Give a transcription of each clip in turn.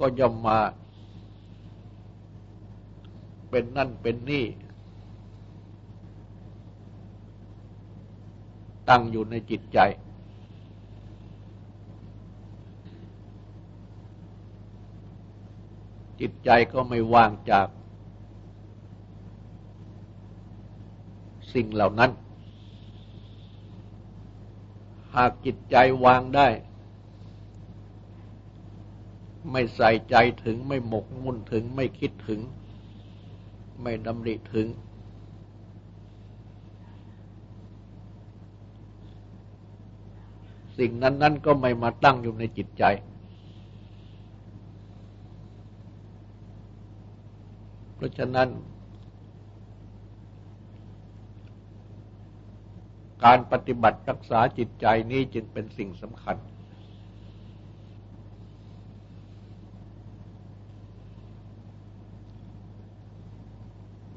ก็ย่อมมาเป็นนั่นเป็นนี่ ตั้งอยู่ในจิตใจ จิตใจก็ไม่ว่างจากสิ่งเหล่านั้น หากจิตใจวางได้ ไม่ใส่ใจถึงไม่หมกมุ่นถึง ไม่คิดถึง ไม่ดำริถึง สิ่งนั้นนั้นก็ไม่มาตั้งอยู่ในจิตใจ เพราะฉะนั้น การปฏิบัติรักษาจิตใจนี้จึงเป็นสิ่งสำคัญ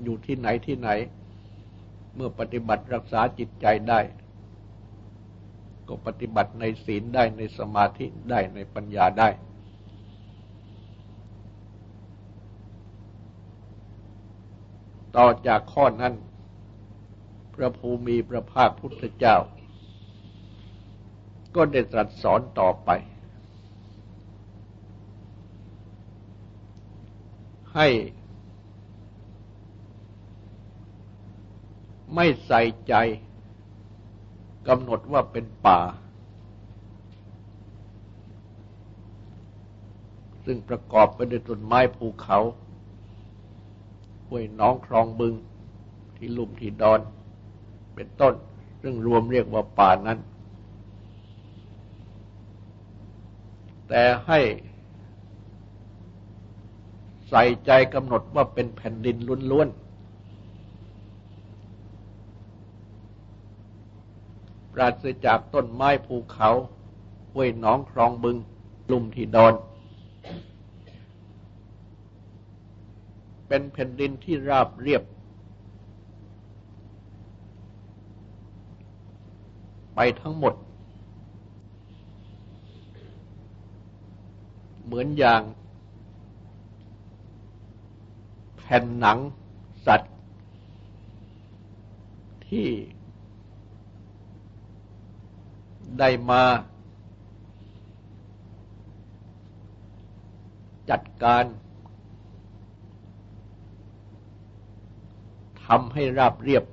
อยู่ที่ไหนที่ไหน เมื่อปฏิบัติรักษาจิตใจได้ ก็ปฏิบัติในศีลได้ในสมาธิได้ในปัญญาได้ ต่อจากข้อนั้น พระภูมิพระภาคพุทธเจ้า ก็ได้ตรัสสอนต่อไปให้ ไม่ใส่ใจกำหนดว่าเป็นป่า ซึ่งประกอบไปด้วยต้นไม้ภูเขาห้วยน้องคลองบึงที่ลุ่มที่ดอน เป็นต้น ซึ่งรวมเรียกว่าป่านั้น แต่ให้ใส่ใจกำหนดว่าเป็นแผ่นดินล้วนๆ ปราศจากต้นไม้ภูเขาห้วยหนองคลองบึงลุ่มที่ดอน เป็นแผ่นดินที่ราบเรียบ ไปทั้งหมด เหมือนอย่าง แผ่นหนังสัตว์ที่ ได้มาจัดการทำให้ราบเรียบ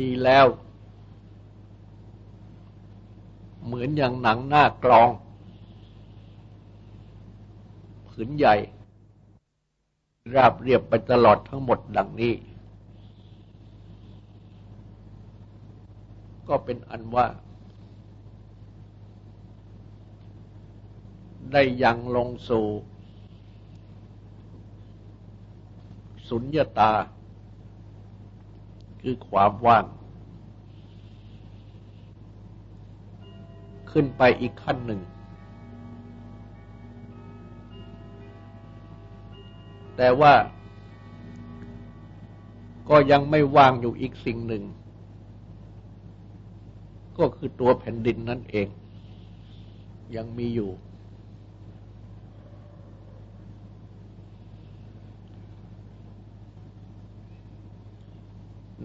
ดีแล้ว เหมือนอย่างหนังหน้ากรอง ผืนใหญ่ ราบเรียบไปตลอดทั้งหมดดังนี้ ก็เป็นอันว่า ได้ยังลงสู่สุญญาตา คือความว่าง ขึ้นไปอีกขั้นหนึ่ง แต่ว่าก็ยังไม่ว่างอยู่อีกสิ่งหนึ่ง ก็คือตัวแผ่นดินนั่นเอง ยังมีอยู่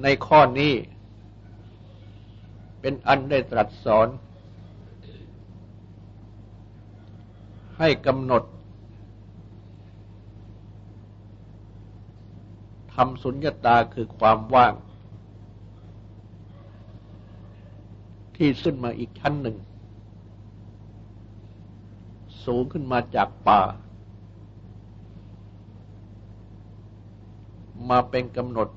ในข้อนี้ เป็นอันได้ตรัสสอน ให้กำหนดทำสุญญตาคือความว่าง ที่ขึ้นมาอีกชั้นหนึ่ง สูงขึ้นมาจากป่า มาเป็นกำหนด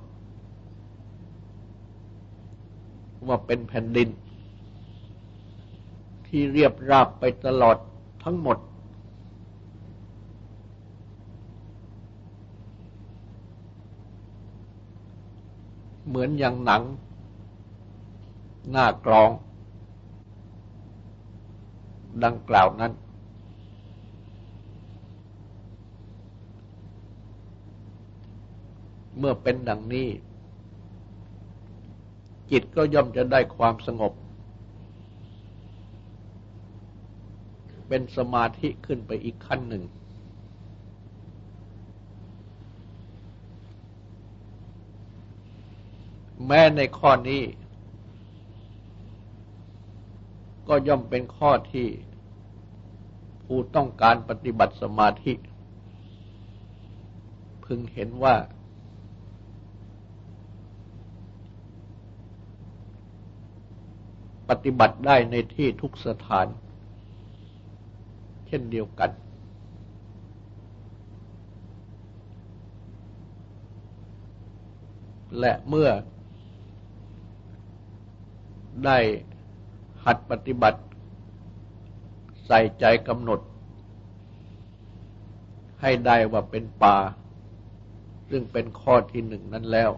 ว่าเป็นแผ่นดิน ที่เรียบราบไปตลอดทั้งหมด เหมือนอย่างหนังหน้ากรอง ดังกล่าวนั้น เมื่อเป็นดังนี้ จิตก็ย่อมจะได้ความสงบ เป็นสมาธิขึ้นไปอีกขั้นหนึ่ง แม้ในข้อนี้ ก็ย่อมเป็นข้อที่ผู้ต้องการปฏิบัติสมาธิ พึงเห็นว่า ปฏิบัติได้ในที่ทุกสถาน เช่นเดียวกัน และเมื่อได้ หัดปฏิบัติ ใส่ใจกำหนด ให้ได้ว่าเป็นป่า ซึ่งเป็นข้อที่หนึ่งนั้นแล้ว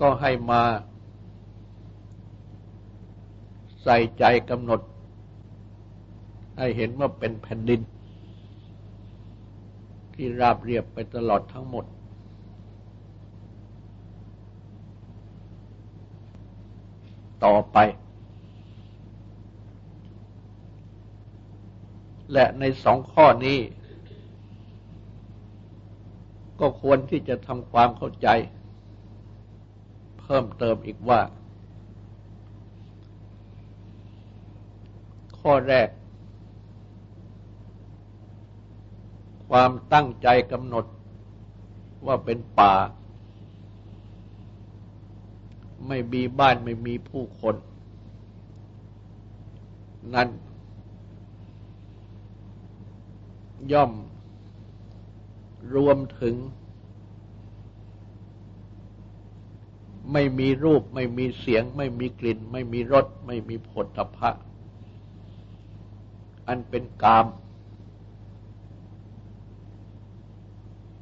ก็ให้มา ใส่ใจกำหนด ให้เห็นว่าเป็นแผ่นดิน ที่ราบเรียบไปตลอดทั้งหมด ต่อไป และในสองข้อนี้ ก็ควรที่จะทำความเข้าใจ เพิ่มเติมอีกว่า ข้อแรก ความตั้งใจกำหนดว่าเป็นป่า ไม่มีบ้านไม่มีผู้คน นั่นย่อม รวมถึง ไม่มีรูปไม่มีเสียง ไม่มีกลิ่น ไม่มีรส ไม่มีผลตภะอันเป็นกาม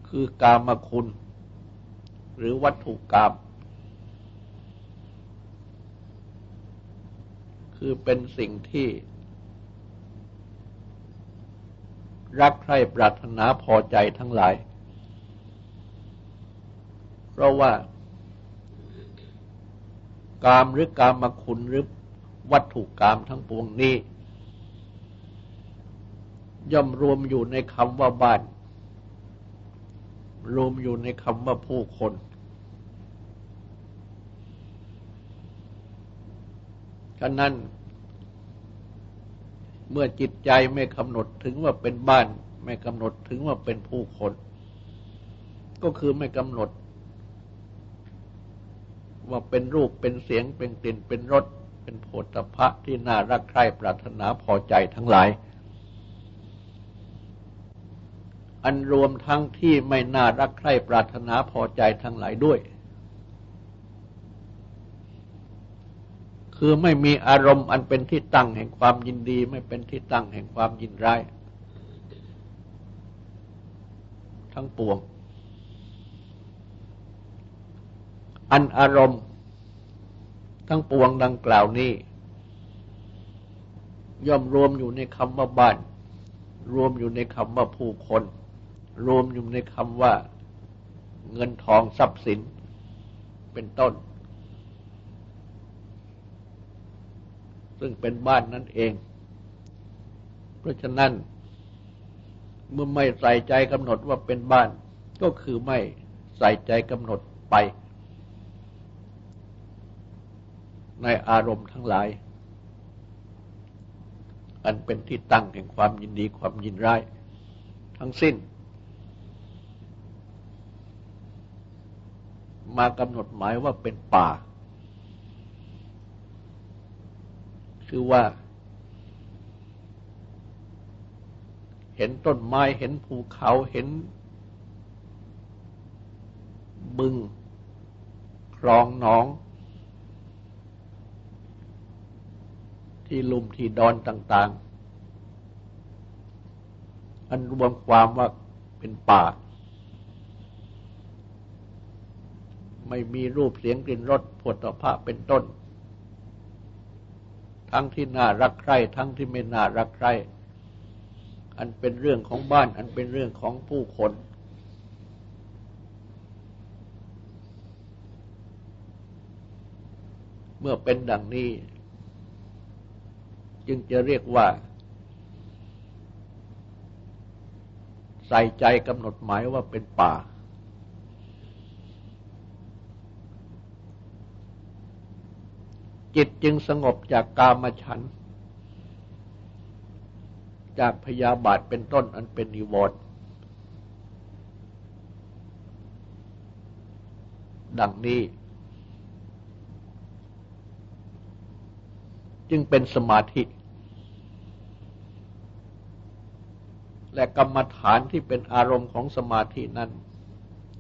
คือกามคุณ หรือวัตถุกรรม คือเป็นสิ่งที่ รักใคร่ปรารถนาพอใจทั้งหลาย เพราะว่า กามหรือกามมาคุณหรือวัตถุกรรมทั้งปวงนี้ ย่อมรวมอยู่ในคำว่าบ้าน รวมอยู่ในคำว่าผู้คน ฉะนั้น เมื่อจิตใจไม่กำหนดถึงว่าเป็นบ้าน ไม่กำหนดถึงว่าเป็นผู้คน ก็คือไม่กำหนด ว่าเป็นรูปเป็นเสียงเป็นกลิ่นเป็นรสเป็นโผฏฐะที่น่ารักใคร่ปรารถนาพอใจทั้งหลาย อันรวมทั้งที่ไม่น่ารักใคร่ปรารถนาพอใจทั้งหลายด้วย คือไม่มีอารมณ์อันเป็นที่ตั้งแห่งความยินดี ไม่เป็นที่ตั้งแห่งความยินร้าย ทั้งปวง อันอารมณ์ ทั้งปวงดังกล่าวนี้ ย่อมรวมอยู่ในคำว่าบ้าน รวมอยู่ในคำว่าผู้คน รวมอยู่ในคำว่าเงินทองทรัพย์สินเป็นต้น ซึ่งเป็นบ้านนั่นเอง เพราะฉะนั้น เมื่อไม่ใส่ใจกำหนดว่าเป็นบ้าน ก็คือไม่ใส่ใจกำหนดไป ในอารมณ์ทั้งหลาย อันเป็นที่ตั้งแห่งความยินดีความยินร้าย ทั้งสิ้น มากำหนดหมายว่าเป็นป่า คือว่า เห็นต้นไม้เห็นภูเขาเห็น บึง คลองหนอง ที่ลุมที่ดอนต่าง ๆ อันรวมความว่าเป็นป่า ไม่มีรูปเสียงกลิ่นรสผลตภะเป็นต้น ทั้งที่น่ารักใคร่ทั้งที่ไม่น่ารักใคร่อันเป็นเรื่องของบ้าน อันเป็นเรื่องของผู้คน เมื่อเป็นดังนี้ จึงจะเรียกว่า ใส่ใจกำหนดหมายว่าเป็นป่า จิตจึงสงบจากกามฉัน จากพยาบาทเป็นต้นอันเป็นนิวรณ์ดังนี้ จึงเป็นสมาธิ และกรรมฐานที่เป็นอารมณ์ของสมาธินั้น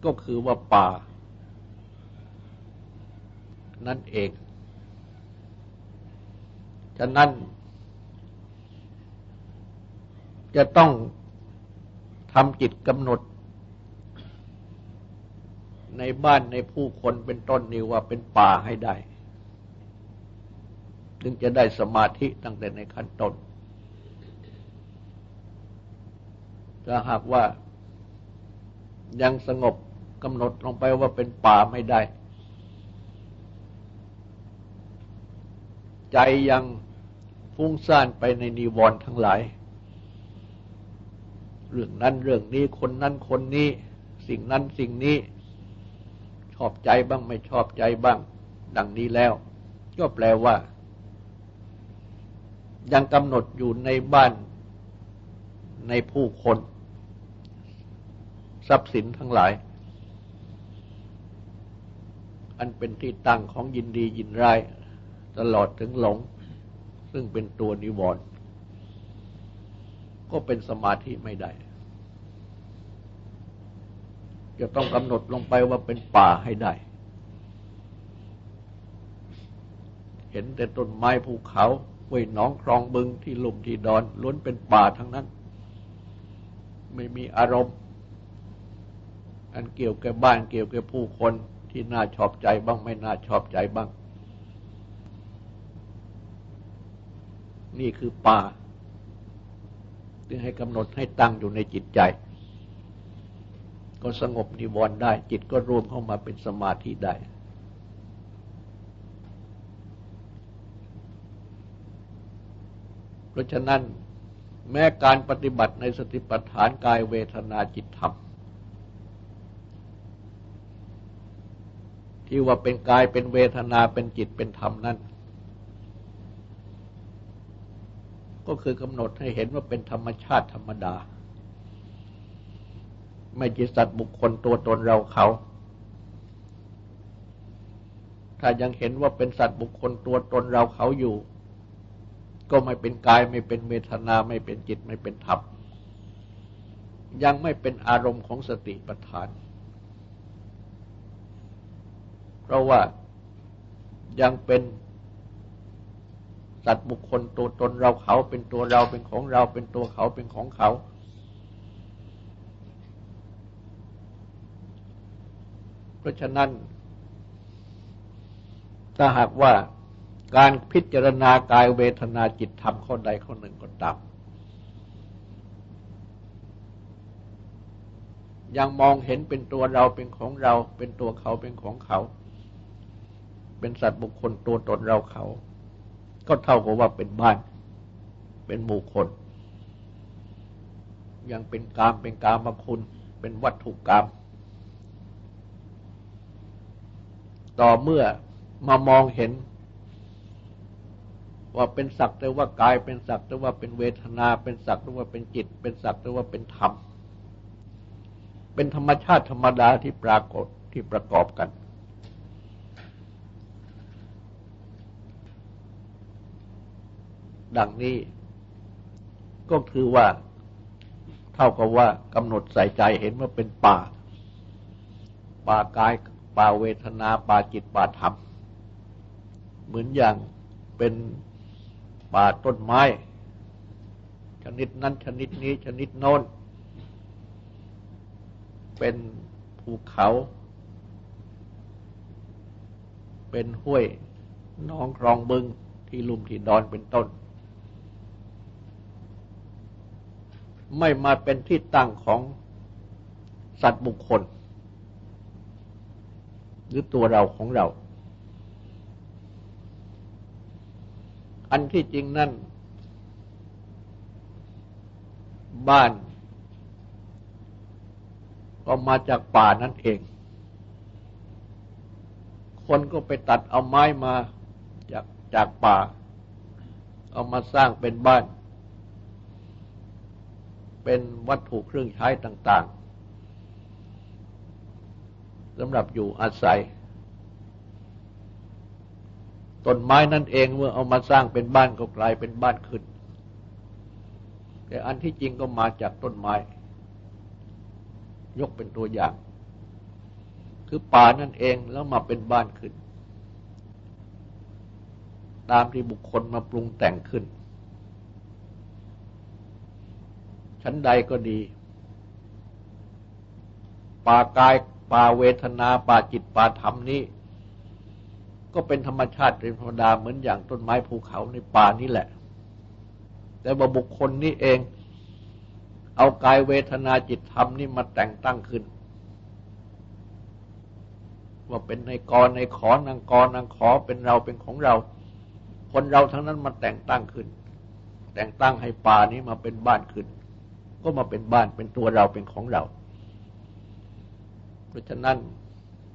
ก็คือว่าป่า นั่นเอง ฉะนั้น จะต้องทำจิตกำหนด ในบ้านในผู้คนเป็นต้นนี่ว่าเป็นป่าให้ได้ ถึงจะได้สมาธิตั้งแต่ในขั้นต้นถ้าหากว่ายังสงบกำหนดลงไปว่าเป็นป่าไม่ได้ ใจยังฟุ้งซ่านไปในนิวรณ์ทั้งหลาย เรื่องนั้นเรื่องนี้คนนั้นคนนี้ สิ่งนั้นสิ่งนี้ ชอบใจบ้างไม่ชอบใจบ้าง ดังนี้แล้ว ก็แปลว่า ยังกำหนดอยู่ในบ้านในผู้คน ทรัพย์สินทั้งหลาย อันเป็นที่ตั้งของยินดียินร้าย ตลอดถึงหลง ซึ่งเป็นตัวนิวรณ์ก็เป็นสมาธิไม่ได้ จะต้องกำหนดลงไปว่าเป็นป่าให้ได้ เห็นแต่ต้นไม้ภูเขาห้วยหนองคลองบึงที่ลุ่มที่ดอนล้วนเป็นป่าทั้งนั้น ไม่มีอารมณ์ อันเกี่ยวกับบ้านเกี่ยวกับผู้คนที่น่าชอบใจบ้างไม่น่าชอบใจบ้าง นี่คือป่าจึงให้กำหนดให้ตั้งอยู่ในจิตใจ ก็สงบนิวรณ์ได้ จิตก็รวมเข้ามาเป็นสมาธิได้ เพราะฉะนั้นแม้การปฏิบัติในสติปัฏฐานกายเวทนาจิตธรรม ที่ว่าเป็นกายเป็นเวทนาเป็นจิตเป็นธรรมนั้น ก็คือกำหนดให้เห็นว่าเป็นธรรมชาติธรรมดา ไม่ใช่สัตว์บุคคลตัวตนเราเขา ถ้ายังเห็นว่าเป็นสัตว์บุคคลตัวตนเราเขาอยู่ ก็ไม่เป็นกายไม่เป็นเวทนาไม่เป็นจิตไม่เป็นธรรมยังไม่เป็นอารมณ์ของสติปัฏฐาน เพราะว่ายังเป็น สัตว์บุคคลตัวตนเราเขาเป็นตัวเราเป็นของเราเป็นตัวเขาเป็นของเขา เพราะฉะนั้น ถ้าหากว่าการพิจารณากายเวทนาจิตธรรมข้อใดข้อหนึ่งก็ตามยังมองเห็นเป็นตัวเราเป็นของเรา เป็นตัวเขาเป็นของเขา เป็นสัตว์บุคคลตัวตนเราเขา ก็เท่ากับว่าเป็นบ้าน เป็นหมู่คน ยังเป็นกามเป็นกามคุณ เป็นวัตถุกรรม ต่อเมื่อมามองเห็น ว่าเป็นสักแต่ว่ากาย เป็นสักแต่ว่าเป็นเวทนา เป็นสักแต่ว่าเป็นจิต เป็นสักแต่ว่าเป็นธรรม เป็นธรรมชาติธรรมดาที่ปรากฏที่ประกอบกัน ดังนี้ ก็คือว่า เท่ากับว่ากำหนดใส่ใจเห็นว่าเป็นป่า ป่ากาย ป่าเวทนา ป่าจิต ป่าธรรม เหมือนอย่างเป็นป่าต้นไม้ ชนิดนั้น ชนิดนี้ ชนิดโน้น เป็นภูเขา เป็นห้วยน้องคลองบึงที่ลุ่มที่ดอนเป็นต้น ไม่มาเป็นที่ตั้งของสัตว์บุคคล หรือตัวเราของเรา อันที่จริงนั่น บ้าน ก็มาจากป่านั่นเอง คนก็ไปตัดเอาไม้มาจากจากป่า เอามาสร้างเป็นบ้าน เป็นวัตถุเครื่องใช้ต่างๆสำหรับอยู่อาศัย ต้นไม้นั่นเองเมื่อเอามาสร้างเป็นบ้านก็กลายเป็นบ้านขึ้น แต่อันที่จริงก็มาจากต้นไม้ ยกเป็นตัวอย่าง คือป่านั่นเองแล้วมาเป็นบ้านขึ้น ตามที่บุคคลมาปรุงแต่งขึ้น ชั้นใดก็ดี ป่ากายป่าเวทนาป่าจิตป่าธรรมนี้ ก็เป็นธรรมชาติเป็นธรรมดาเหมือนอย่างต้นไม้ภูเขาในป่านี่แหละ แต่ว่าบุคคลนี้เอง เอากายเวทนาจิตธรรมนี่มาแต่งตั้งขึ้น ว่าเป็นในกรในขอนางกรนางขอเป็นเราเป็นของเรา คนเราทั้งนั้นมาแต่งตั้งขึ้น แต่งตั้งให้ป่านี้มาเป็นบ้านขึ้น ก็มาเป็นบ้านเป็นตัวเราเป็นของเรา เพราะฉะนั้น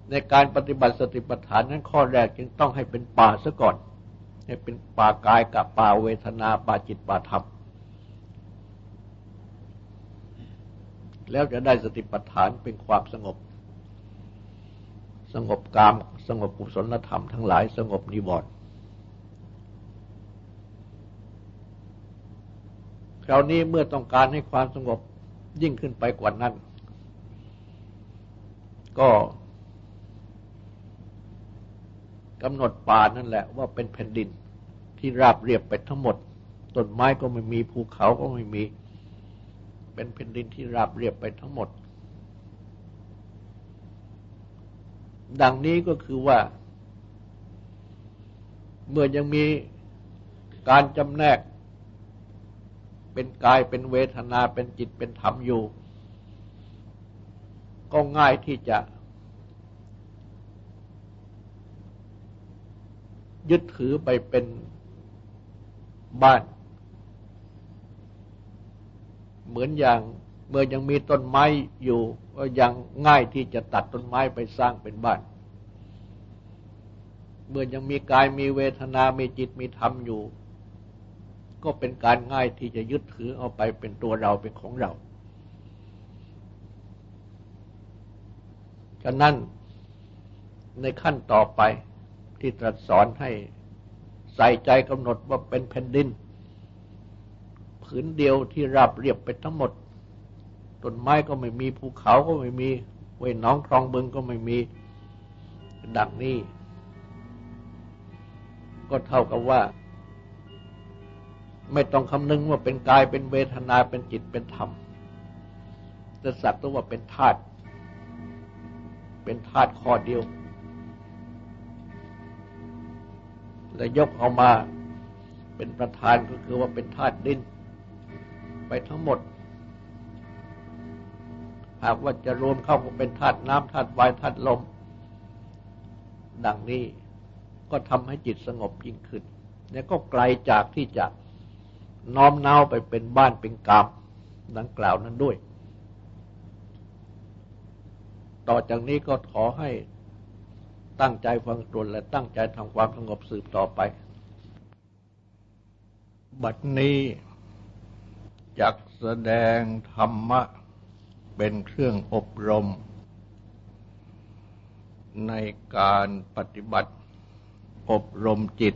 ในการปฏิบัติสติปัฏฐานนั้นข้อแรกจึงต้องให้เป็นป่าซะก่อน ให้เป็นป่ากายกับป่าเวทนาป่าจิตป่าธรรมแล้วจะได้สติปัฏฐานเป็นความสงบ สงบกาม สงบกุศลธรรมทั้งหลายสงบนิวรณ์ คราวนี้เมื่อต้องการให้ความสงบยิ่งขึ้นไปกว่านั้น ก็กำหนดป่านั่นแหละว่าเป็นแผ่นดินที่ราบเรียบไปทั้งหมดต้นไม้ก็ไม่มีภูเขาก็ไม่มี เป็นแผ่นดินที่ราบเรียบไปทั้งหมด ดังนี้ก็คือว่า เมื่อยังมีการจำแนก เป็นกายเป็นเวทนาเป็นจิตเป็นธรรมอยู่ ก็ง่ายที่จะ ยึดถือไปเป็นบ้าน เหมือนอย่างเมื่อยังมีต้นไม้อยู่ ก็ยังง่ายที่จะตัดต้นไม้ไปสร้างเป็นบ้าน เมื่อยังมีกายมีเวทนา มีจิตมีธรรมอยู่ ก็เป็นการง่ายที่จะยึดถือเอาไปเป็นตัวเราเป็นของเรา ฉะนั้นในขั้นต่อไปที่ตรัสสอนให้ใส่ใจกำหนดว่าเป็นแผ่นดิน ผืนเดียวที่ราบเรียบไปทั้งหมด ต้นไม้ก็ไม่มีภูเขาก็ไม่มีเว้น้องคลองบึงก็ไม่มีดังนี้ ก็เท่ากับว่า ไม่ต้องคำนึงว่าเป็นกายเป็นเวทนาเป็นจิตเป็นธรรมแต่สักตัวว่าเป็นธาตุเป็นธาตุข้อเดียว และยกเอามาเป็นประธานก็คือว่าเป็นธาตุดิน ไปทั้งหมด หากว่าจะรวมเข้าก็เป็นธาตุน้ำธาตุไฟธาตุลม ดังนี้ก็ทำให้จิตสงบยิ่งขึ้นเนี่ยก็ไกลจากที่จะ น้อมเนาไปเป็นบ้านเป็นกามดังกล่าวนั้นด้วย ต่อจากนี้ก็ขอให้ตั้งใจฟังตรนและตั้งใจทำความสงบสืบต่อไป บัดนี้จักแสดงธรรมะเป็นเครื่องอบรม ในการปฏิบัติอบรมจิต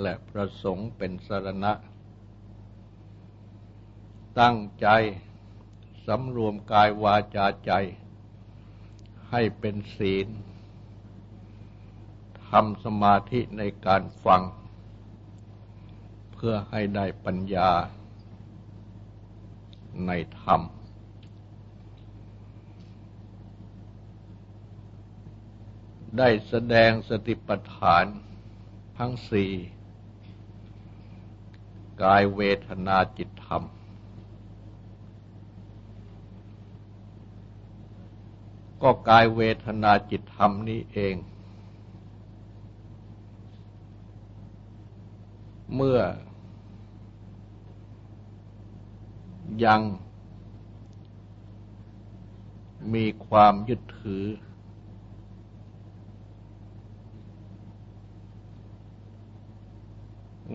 และพระสงฆ์เป็นสรณะ ตั้งใจสำรวมกายวาจาใจ ให้เป็นศีลทำสมาธิในการฟัง เพื่อให้ได้ปัญญาในธรรม ได้แสดงสติปัฏฐานทั้งสี่ กายเวทนาจิตธรรม ก็กายเวทนาจิตธรรมนี้เอง เมื่อ ยังมีความยึดถือ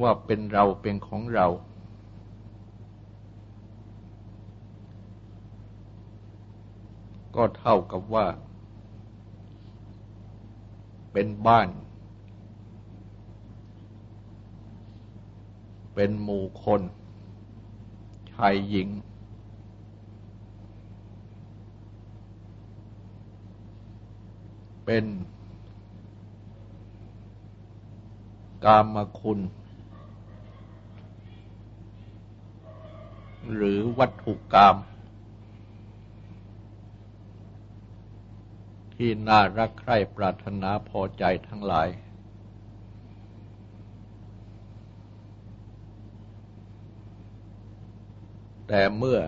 ว่าเป็นเราเป็นของเรา ก็เท่ากับว่า เป็นบ้าน เป็นหมู่คน ชายหญิง เป็นกามคุณ หรือวัตถุกรรมที่น่ารักใคร่ปรารถนาพอใจทั้งหลาย แต่เมื่อ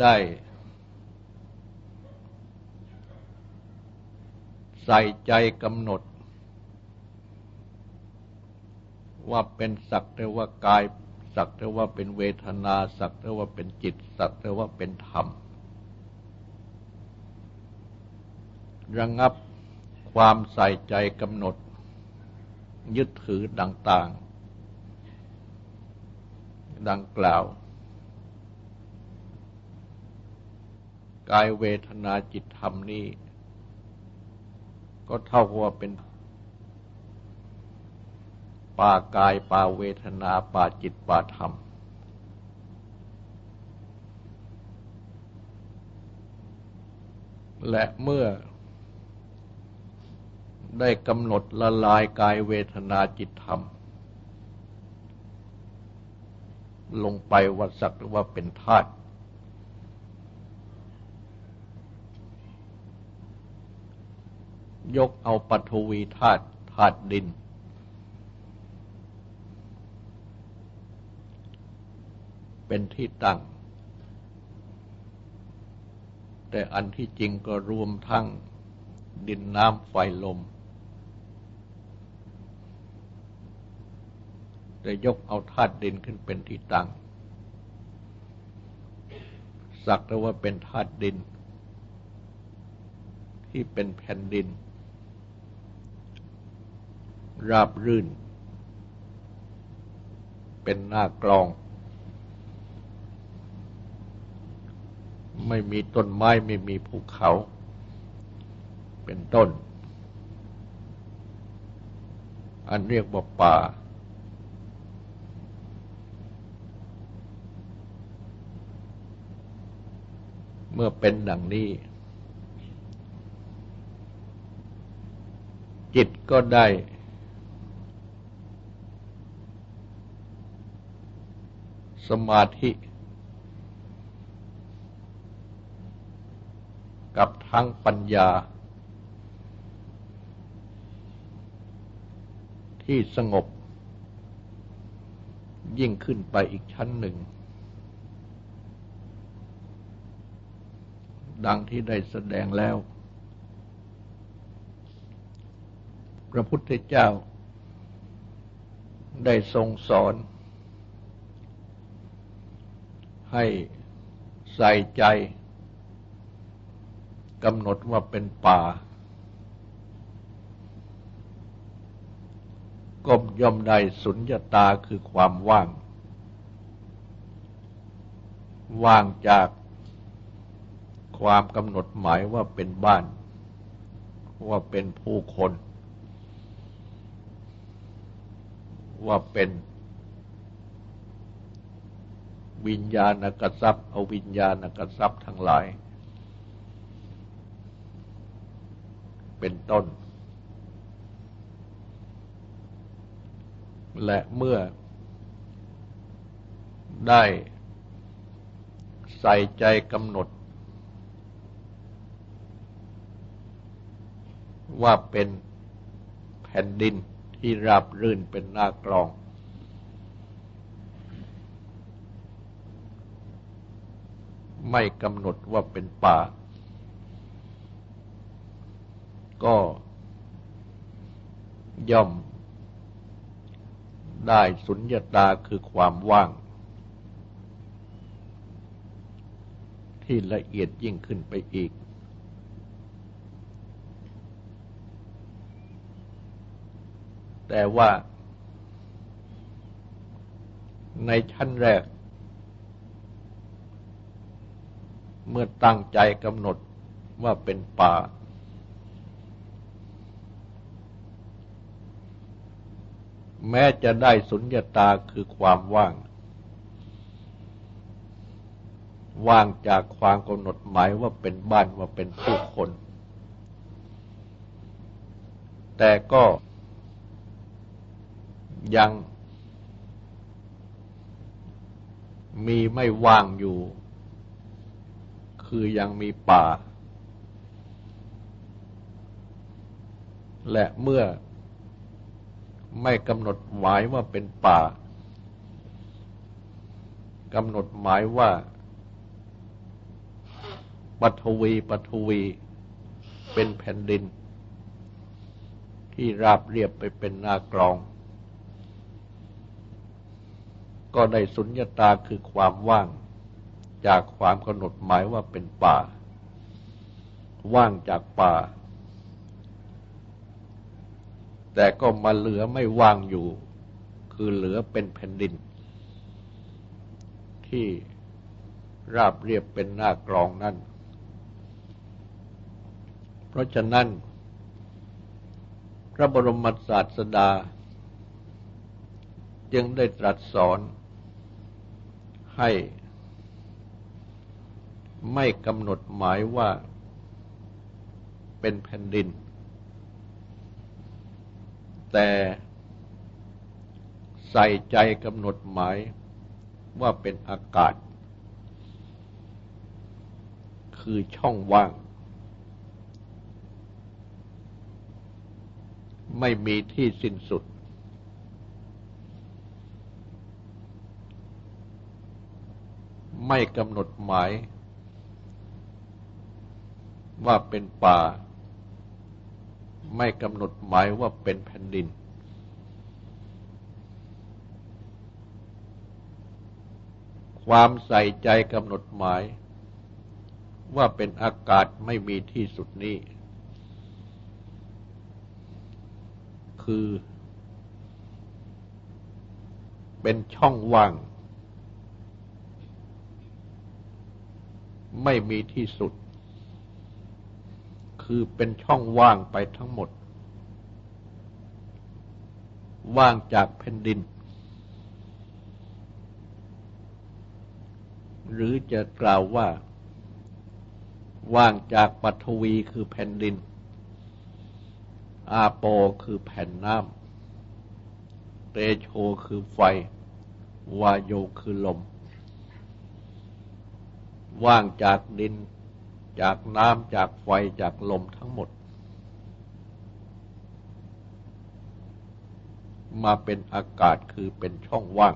ได้ใส่ใจกำหนด ว่าเป็นสักแต่ว่ากาย สักแต่ว่าเป็นเวทนา สักแต่ว่าเป็นจิต สักแต่ว่าเป็นธรรม ระงับความใส่ใจกำหนด ยึดถือต่างๆ ดังกล่าว กายเวทนาจิตธรรมนี้ ก็เท่ากับว่าเป็น ป่ากายป่าเวทนาป่าจิตป่าธรรม และเมื่อได้กำหนดละลายกายเวทนาจิตธรรม ลงไปวัดสักหรือว่าเป็นธาตุยกเอาปฐวีธาตุธาตุดิน เป็นที่ตั้ง แต่อันที่จริงก็รวมทั้งดินน้ำไฟลม แต่ยกเอาธาตุดินขึ้นเป็นที่ตั้ง สักแต่ว่าเป็นธาตุดิน ที่เป็นแผ่นดิน ราบรื่น เป็นหน้ากลอง ไม่มีต้นไม้ไม่มีภูเขา เป็นต้น อันเรียกว่าป่า เมื่อเป็นดังนี้ จิตก็ได้สมาธิ กับทั้งปัญญา ที่สงบ ยิ่งขึ้นไปอีกชั้นหนึ่ง ดังที่ได้แสดงแล้ว พระพุทธเจ้า ได้ทรงสอน ให้ใส่ใจ กำหนดว่าเป็นป่า ก็ย่อมได้สุญญตาคือความว่าง ว่างจากความกำหนดหมายว่าเป็นบ้าน ว่าเป็นผู้คน ว่าเป็นวิญญาณกทรัพย์เอาวิญญาณกทรัพย์ทั้งหลาย เป็นต้น และเมื่อได้ใส่ใจกำหนด ว่าเป็นแผ่นดินที่ราบรื่นเป็นหน้ากลอง ไม่กำหนดว่าเป็นป่า ก็ย่อมได้สุญญตาคือความว่าง ที่ละเอียดยิ่งขึ้นไปอีก แต่ว่า ในชั้นแรก เมื่อตั้งใจกำหนดว่าเป็นป่า แม้จะได้สุญญตาคือความว่าง ว่างจากความกำหนดหมายว่าเป็นบ้านว่าเป็นผู้คน แต่ก็ยังมีไม่ว่างอยู่ คือยังมีป่า และเมื่อ ไม่กำหนดหมายว่าเป็นป่ากำหนดหมายว่าปัทวีปัทวี เป็นแผ่นดิน ที่ราบเรียบไปเป็นหน้ากรอง ก็ได้สุญญตาคือความว่าง จากความกำหนดหมายว่าเป็นป่า ว่างจากป่า แต่ก็มาเหลือไม่ว่างอยู่ คือเหลือเป็นแผ่นดิน ที่ราบเรียบเป็นหน้ากรองนั่น เพราะฉะนั้น พระบรมศาสดา จึงได้ตรัสสอนให้ไม่กำหนดหมายว่าเป็นแผ่นดิน แต่ใส่ใจกำหนดหมายว่าเป็นอากาศ คือช่องว่าง ไม่มีที่สิ้นสุด ไม่กำหนดหมายว่าเป็นป่า ไม่กำหนดหมายว่าเป็นแผ่นดิน ความใส่ใจกำหนดหมาย ว่าเป็นอากาศไม่มีที่สุดนี้ คือ เป็นช่องว่าง ไม่มีที่สุด คือเป็นช่องว่างไปทั้งหมด ว่างจากแผ่นดิน หรือจะกล่าวว่า ว่างจากปัทวีคือแผ่นดิน อาโปคือแผ่นน้ำเตโชคือไฟ วายโยคือลม ว่างจากดิน จากน้ำจากไฟจากลมทั้งหมด มาเป็นอากาศคือเป็นช่องว่าง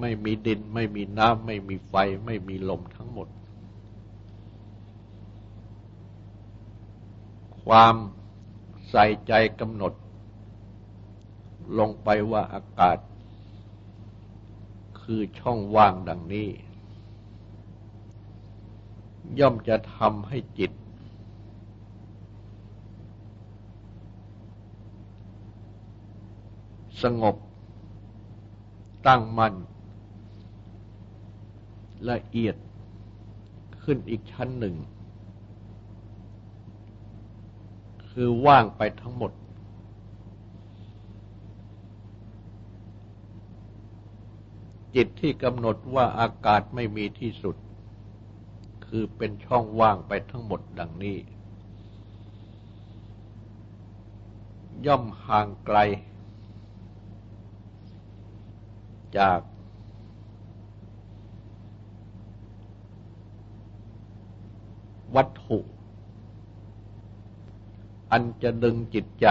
ไม่มีดินไม่มีน้ำไม่มีไฟไม่มีลมทั้งหมด ความใส่ใจกำหนด ลงไปว่าอากาศคือช่องว่างดังนี้ ย่อมจะทำให้จิต สงบ ตั้งมัน่นละเอียดขึ้นอีกชั้นหนึ่ง คือว่างไปทั้งหมด จิตที่กำหนดว่าอากาศไม่มีที่สุด คือเป็นช่องว่างไปทั้งหมดดังนี้ ย่อมห่างไกล จาก วัตถุ อันจะดึงจิตใจ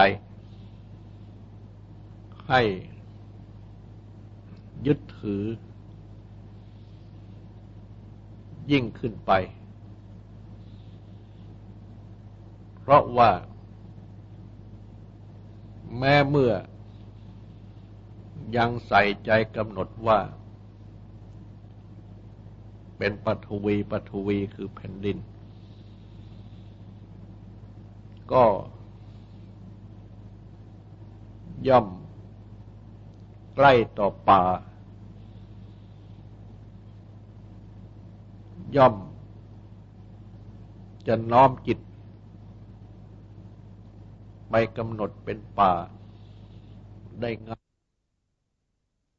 ให้ยึดถือ ยิ่งขึ้นไป เพราะว่า แม้เมื่อ ยังใส่ใจกำหนดว่า เป็นปฐวีปฐวีคือแผ่นดิน ก็ย่อมใกล้ต่อป่า ย่อม จะน้อมจิต ไปกำหนดเป็นป่าได้ง่าย